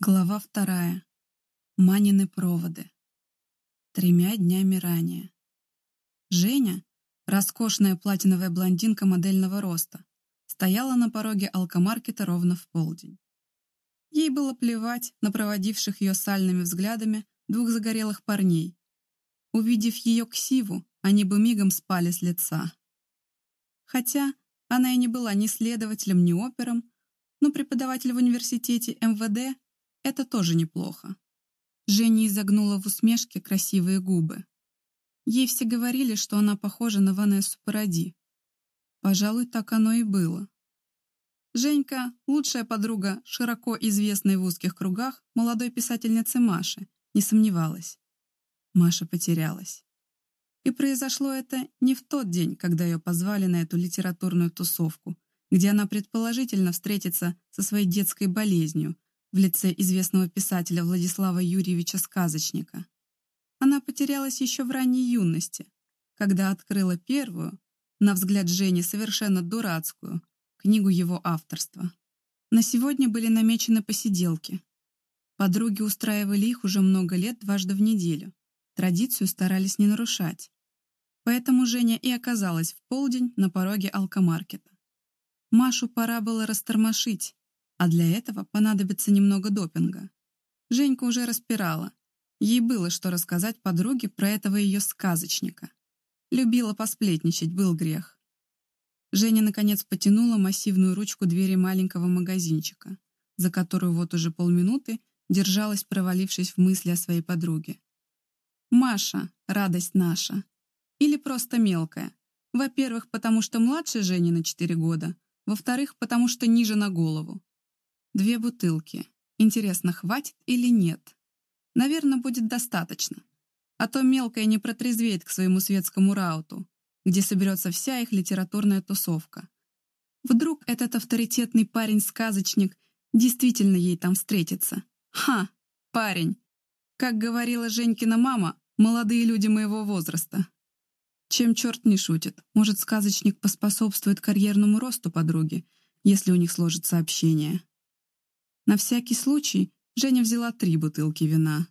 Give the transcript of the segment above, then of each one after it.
Глава вторая. Манины проводы. Тремя днями ранее. Женя, роскошная платиновая блондинка модельного роста, стояла на пороге алкомаркета ровно в полдень. Ей было плевать на проводивших ее сальными взглядами двух загорелых парней. Увидев ее ксиву, они бы мигом спали с лица. Хотя она и не была ни следователем, ни опером, но преподаватель в университете МВД это тоже неплохо. Женя изогнула в усмешке красивые губы. Ей все говорили, что она похожа на Ванессу Паради. Пожалуй, так оно и было. Женька — лучшая подруга широко известной в узких кругах молодой писательницы Маши, не сомневалась. Маша потерялась. И произошло это не в тот день, когда ее позвали на эту литературную тусовку, где она предположительно встретится со своей детской болезнью, в лице известного писателя Владислава Юрьевича Сказочника. Она потерялась еще в ранней юности, когда открыла первую, на взгляд Жени совершенно дурацкую, книгу его авторства. На сегодня были намечены посиделки. Подруги устраивали их уже много лет дважды в неделю. Традицию старались не нарушать. Поэтому Женя и оказалась в полдень на пороге алкомаркета. Машу пора было растормошить, а для этого понадобится немного допинга. Женька уже распирала. Ей было что рассказать подруге про этого ее сказочника. Любила посплетничать, был грех. Женя, наконец, потянула массивную ручку двери маленького магазинчика, за которую вот уже полминуты держалась, провалившись в мысли о своей подруге. Маша, радость наша. Или просто мелкая. Во-первых, потому что младше Жени на 4 года. Во-вторых, потому что ниже на голову. Две бутылки. Интересно, хватит или нет? Наверное, будет достаточно. А то мелкая не протрезвеет к своему светскому рауту, где соберется вся их литературная тусовка. Вдруг этот авторитетный парень-сказочник действительно ей там встретится. Ха, парень. Как говорила Женькина мама, молодые люди моего возраста. Чем черт не шутит, может, сказочник поспособствует карьерному росту подруги, если у них сложится общение. На всякий случай Женя взяла три бутылки вина.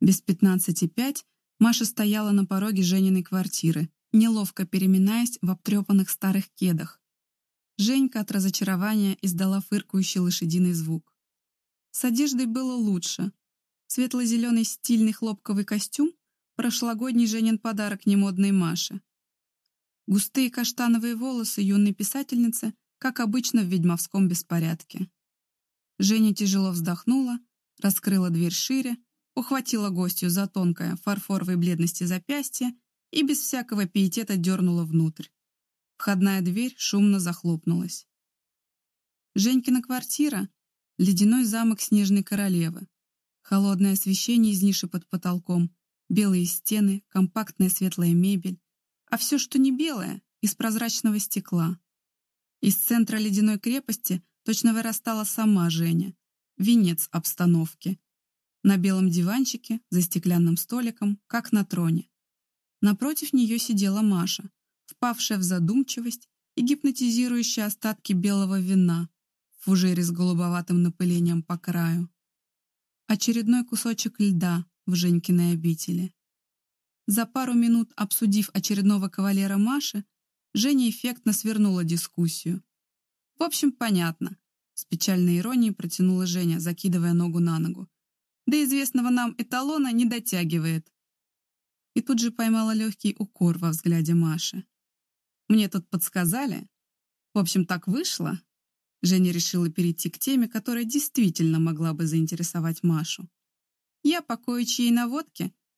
Без пятнадцати пять Маша стояла на пороге Жениной квартиры, неловко переминаясь в обтрепанных старых кедах. Женька от разочарования издала фыркающий лошадиный звук. С одеждой было лучше. Светло-зеленый стильный хлопковый костюм — прошлогодний Женин подарок немодной Маше. Густые каштановые волосы юной писательницы, как обычно в ведьмовском беспорядке. Женя тяжело вздохнула, раскрыла дверь шире, ухватила гостью за тонкое фарфоровой бледности запястье и без всякого пиетета дернула внутрь. Входная дверь шумно захлопнулась. Женькина квартира — ледяной замок снежной королевы. Холодное освещение из ниши под потолком, белые стены, компактная светлая мебель. А все, что не белое, из прозрачного стекла. Из центра ледяной крепости Точно вырастала сама Женя. Венец обстановки. На белом диванчике, за стеклянным столиком, как на троне. Напротив нее сидела Маша, впавшая в задумчивость и гипнотизирующая остатки белого вина в фужере с голубоватым напылением по краю. Очередной кусочек льда в Женькиной обители. За пару минут обсудив очередного кавалера Маши, Женя эффектно свернула дискуссию. В общем, понятно. С печальной иронией протянула Женя, закидывая ногу на ногу. До известного нам эталона не дотягивает. И тут же поймала легкий укор во взгляде Маши. Мне тут подсказали. В общем, так вышло. Женя решила перейти к теме, которая действительно могла бы заинтересовать Машу. Я по кое-чьей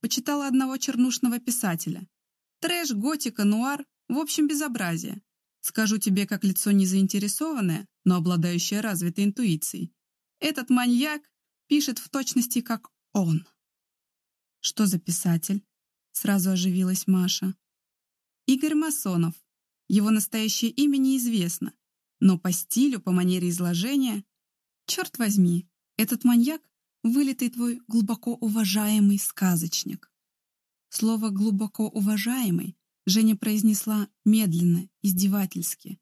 почитала одного чернушного писателя. Трэш, готика, нуар, в общем, безобразие. Скажу тебе как лицо незаинтересованное, но обладающее развитой интуицией. Этот маньяк пишет в точности, как он. Что за писатель? Сразу оживилась Маша. Игорь Масонов. Его настоящее имя неизвестно, но по стилю, по манере изложения... Черт возьми, этот маньяк — вылитый твой глубоко уважаемый сказочник. Слово «глубоко уважаемый» Женя произнесла медленно, издевательски,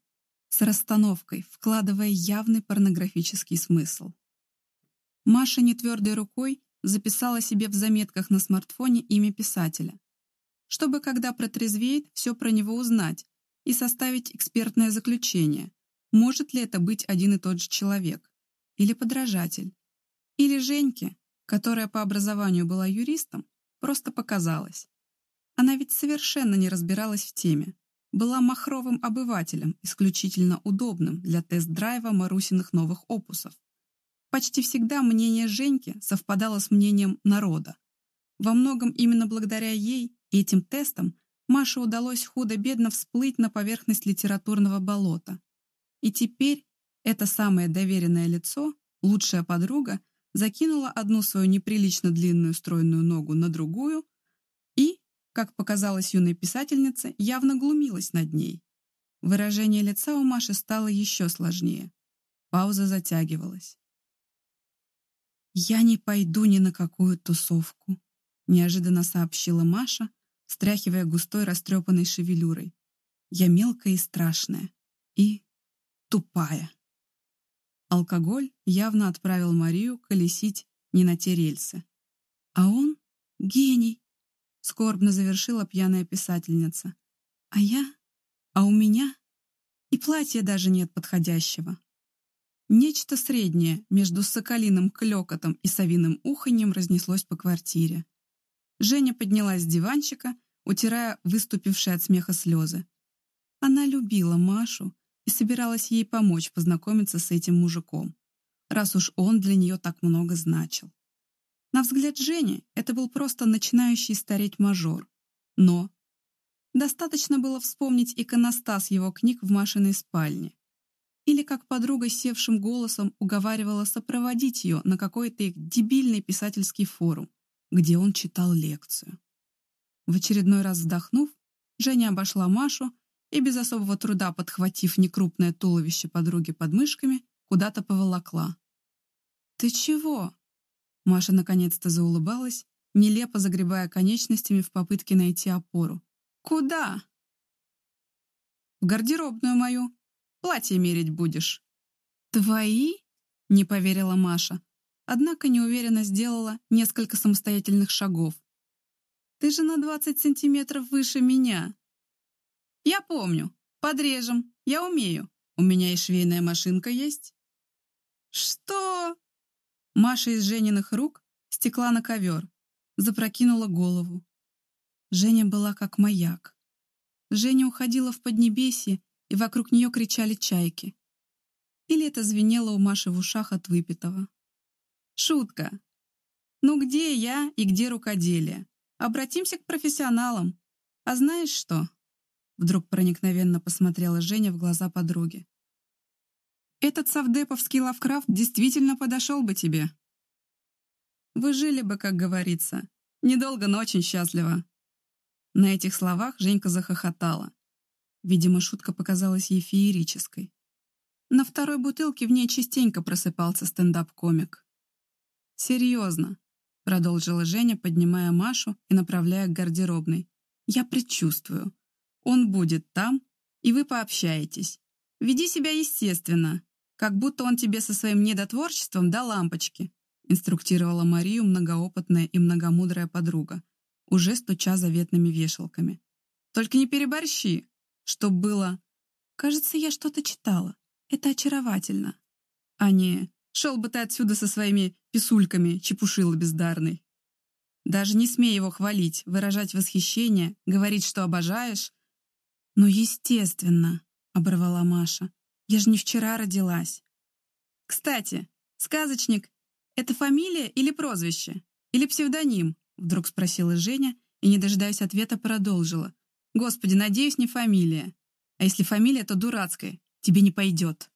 с расстановкой, вкладывая явный порнографический смысл. Маша нетвердой рукой записала себе в заметках на смартфоне имя писателя, чтобы, когда протрезвеет, все про него узнать и составить экспертное заключение, может ли это быть один и тот же человек, или подражатель, или Женьке, которая по образованию была юристом, просто показалось. Она ведь совершенно не разбиралась в теме, была махровым обывателем, исключительно удобным для тест-драйва Марусиных новых опусов. Почти всегда мнение Женьки совпадало с мнением народа. Во многом именно благодаря ей и этим тестам Маше удалось худо-бедно всплыть на поверхность литературного болота. И теперь это самое доверенное лицо, лучшая подруга, закинула одну свою неприлично длинную стройную ногу на другую как показалось юной писательнице, явно глумилась над ней. Выражение лица у Маши стало еще сложнее. Пауза затягивалась. «Я не пойду ни на какую тусовку», — неожиданно сообщила Маша, стряхивая густой растрепанной шевелюрой. «Я мелкая и страшная. И тупая». Алкоголь явно отправил Марию колесить не на те рельсы. «А он — гений», — скорбно завершила пьяная писательница. «А я? А у меня? И платья даже нет подходящего». Нечто среднее между соколиным клёкотом и совиным уханьем разнеслось по квартире. Женя поднялась с диванчика, утирая выступившие от смеха слезы. Она любила Машу и собиралась ей помочь познакомиться с этим мужиком, раз уж он для нее так много значил. На взгляд Жени это был просто начинающий стареть мажор. Но достаточно было вспомнить иконостас его книг в Машиной спальне или как подруга севшим голосом уговаривала сопроводить ее на какой-то их дебильный писательский форум, где он читал лекцию. В очередной раз вздохнув, Женя обошла Машу и, без особого труда подхватив некрупное туловище подруги под мышками, куда-то поволокла. «Ты чего?» Маша наконец-то заулыбалась, нелепо загребая конечностями в попытке найти опору. «Куда?» «В гардеробную мою», Платье мерить будешь». «Твои?» — не поверила Маша, однако неуверенно сделала несколько самостоятельных шагов. «Ты же на двадцать сантиметров выше меня». «Я помню. Подрежем. Я умею. У меня и швейная машинка есть». «Что?» Маша из Жениных рук стекла на ковер, запрокинула голову. Женя была как маяк. Женя уходила в Поднебесье и вокруг нее кричали чайки. Или это звенело у Маши в ушах от выпитого. Шутка. Ну где я и где рукоделие? Обратимся к профессионалам. А знаешь что? Вдруг проникновенно посмотрела Женя в глаза подруги. Этот совдеповский лавкрафт действительно подошел бы тебе. Вы жили бы, как говорится. Недолго, но очень счастливо. На этих словах Женька захохотала. Видимо, шутка показалась ей феерической. На второй бутылке в ней частенько просыпался стендап-комик. «Серьезно», — продолжила Женя, поднимая Машу и направляя к гардеробной. «Я предчувствую. Он будет там, и вы пообщаетесь. Веди себя естественно, как будто он тебе со своим недотворчеством до лампочки», инструктировала Марию многоопытная и многомудрая подруга, уже стуча заветными вешалками. «Только не переборщи, что было «Кажется, я что-то читала. Это очаровательно». А не «Шел бы ты отсюда со своими писульками, чепушила бездарный». Даже не смей его хвалить, выражать восхищение, говорить, что обожаешь. «Ну, естественно», — оборвала Маша. «Я же не вчера родилась». «Кстати, сказочник — это фамилия или прозвище? Или псевдоним?» — вдруг спросила Женя и, не дожидаясь ответа, продолжила. Господи, надеюсь, не фамилия. А если фамилия, то дурацкая. Тебе не пойдет.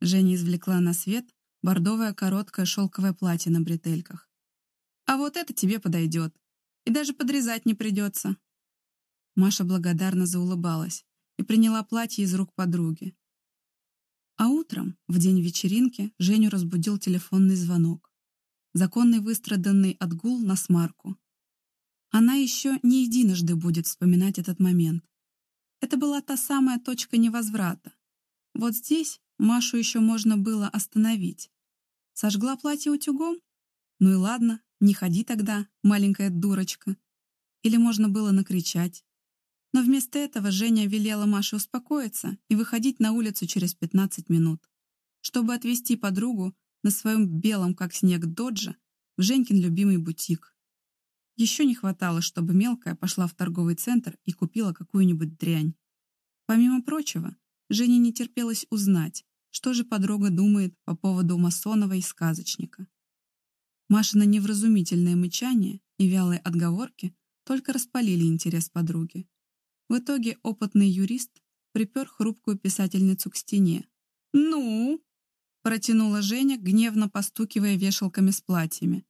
Женя извлекла на свет бордовое короткое шелковое платье на бретельках. А вот это тебе подойдет. И даже подрезать не придется. Маша благодарно заулыбалась и приняла платье из рук подруги. А утром, в день вечеринки, Женю разбудил телефонный звонок. Законный выстраданный отгул на смарку. Она еще не единожды будет вспоминать этот момент. Это была та самая точка невозврата. Вот здесь Машу еще можно было остановить. Сожгла платье утюгом? Ну и ладно, не ходи тогда, маленькая дурочка. Или можно было накричать. Но вместо этого Женя велела Маше успокоиться и выходить на улицу через 15 минут, чтобы отвезти подругу на своем белом, как снег, додже в Женькин любимый бутик. Еще не хватало, чтобы мелкая пошла в торговый центр и купила какую-нибудь дрянь. Помимо прочего, Жене не терпелось узнать, что же подруга думает по поводу Масонова и сказочника. Машина невразумительное мычание и вялые отговорки только распалили интерес подруги. В итоге опытный юрист припер хрупкую писательницу к стене. «Ну?» — протянула Женя, гневно постукивая вешалками с платьями.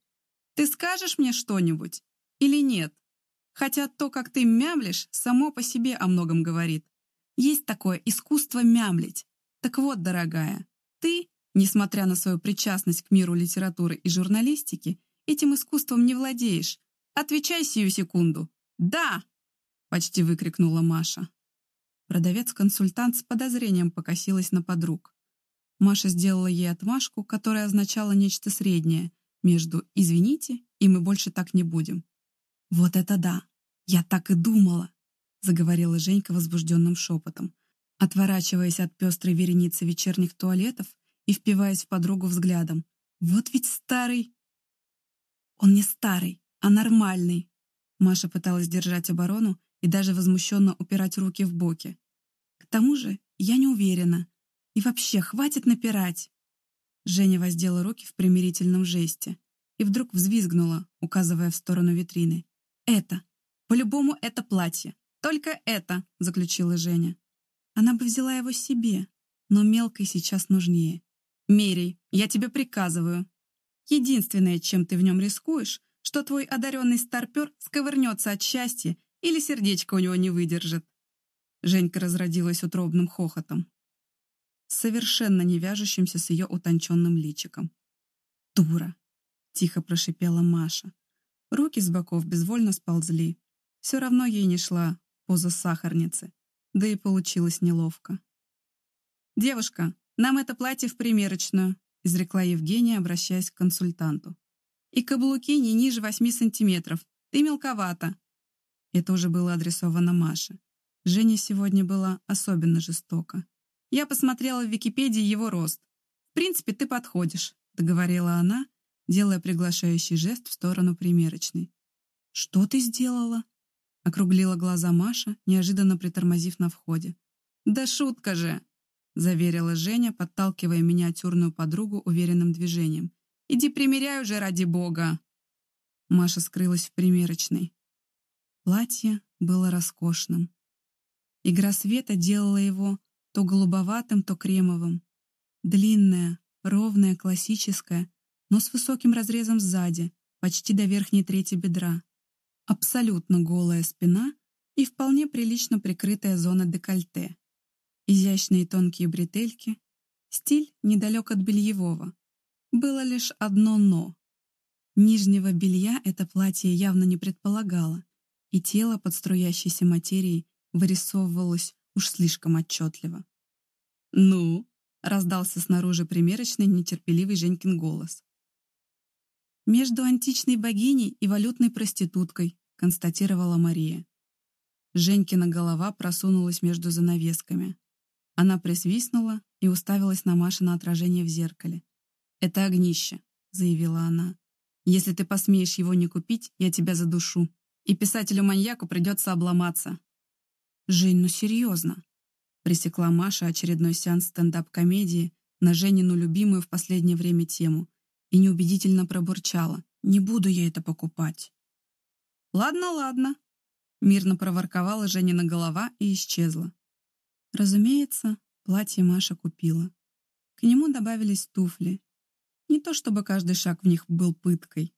«Ты скажешь мне что-нибудь? Или нет? Хотя то, как ты мямлишь, само по себе о многом говорит. Есть такое искусство мямлить. Так вот, дорогая, ты, несмотря на свою причастность к миру литературы и журналистики, этим искусством не владеешь. Отвечай сию секунду. «Да!» — почти выкрикнула Маша. Продавец-консультант с подозрением покосилась на подруг. Маша сделала ей отмашку, которая означала нечто среднее между «извините» и «мы больше так не будем». «Вот это да! Я так и думала!» — заговорила Женька возбужденным шепотом, отворачиваясь от пестрой вереницы вечерних туалетов и впиваясь в подругу взглядом. «Вот ведь старый!» «Он не старый, а нормальный!» Маша пыталась держать оборону и даже возмущенно упирать руки в боки. «К тому же я не уверена. И вообще, хватит напирать!» Женя воздела руки в примирительном жесте и вдруг взвизгнула, указывая в сторону витрины. «Это! По-любому это платье! Только это!» — заключила Женя. Она бы взяла его себе, но мелкой сейчас нужнее. «Мерей, я тебе приказываю. Единственное, чем ты в нем рискуешь, что твой одаренный старпер сковырнется от счастья или сердечко у него не выдержит. Женька разродилась утробным хохотом, совершенно не вяжущимся с ее утонченным личиком. «Дура!» — тихо прошипела Маша. Руки с боков безвольно сползли. Все равно ей не шла поза сахарницы, да и получилось неловко. «Девушка, нам это платье в примерочную», — изрекла Евгения, обращаясь к консультанту. «И каблуки не ниже восьми сантиметров. Ты мелковата. Это уже было адресовано Маше. Женя сегодня была особенно жестока. «Я посмотрела в Википедии его рост. В принципе, ты подходишь», — договорила она, делая приглашающий жест в сторону примерочной. «Что ты сделала?» — округлила глаза Маша, неожиданно притормозив на входе. «Да шутка же!» — заверила Женя, подталкивая миниатюрную подругу уверенным движением. «Иди примеряй уже ради бога!» Маша скрылась в примерочной. Платье было роскошным. Игра света делала его то голубоватым, то кремовым. Длинное, ровное, классическое, но с высоким разрезом сзади, почти до верхней трети бедра. Абсолютно голая спина и вполне прилично прикрытая зона декольте. Изящные тонкие бретельки. Стиль недалек от бельевого. Было лишь одно «но». Нижнего белья это платье явно не предполагало и тело под струящейся материей вырисовывалось уж слишком отчетливо. «Ну?» — раздался снаружи примерочный нетерпеливый Женькин голос. «Между античной богиней и валютной проституткой», — констатировала Мария. Женькина голова просунулась между занавесками. Она присвистнула и уставилась на Машина отражение в зеркале. «Это огнище», — заявила она. «Если ты посмеешь его не купить, я тебя задушу» и писателю-маньяку придется обломаться. «Жень, ну серьезно?» Пресекла Маша очередной сеанс стендап-комедии на Женину любимую в последнее время тему и неубедительно пробурчала. «Не буду я это покупать». «Ладно, ладно», — мирно проворковала Женина голова и исчезла. Разумеется, платье Маша купила. К нему добавились туфли. Не то чтобы каждый шаг в них был пыткой.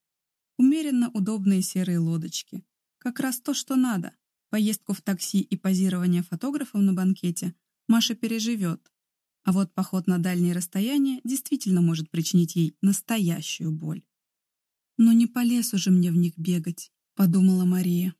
Умеренно удобные серые лодочки. Как раз то, что надо. Поездку в такси и позирование фотографом на банкете Маша переживет. А вот поход на дальние расстояния действительно может причинить ей настоящую боль. «Но не по лесу же мне в них бегать», — подумала Мария.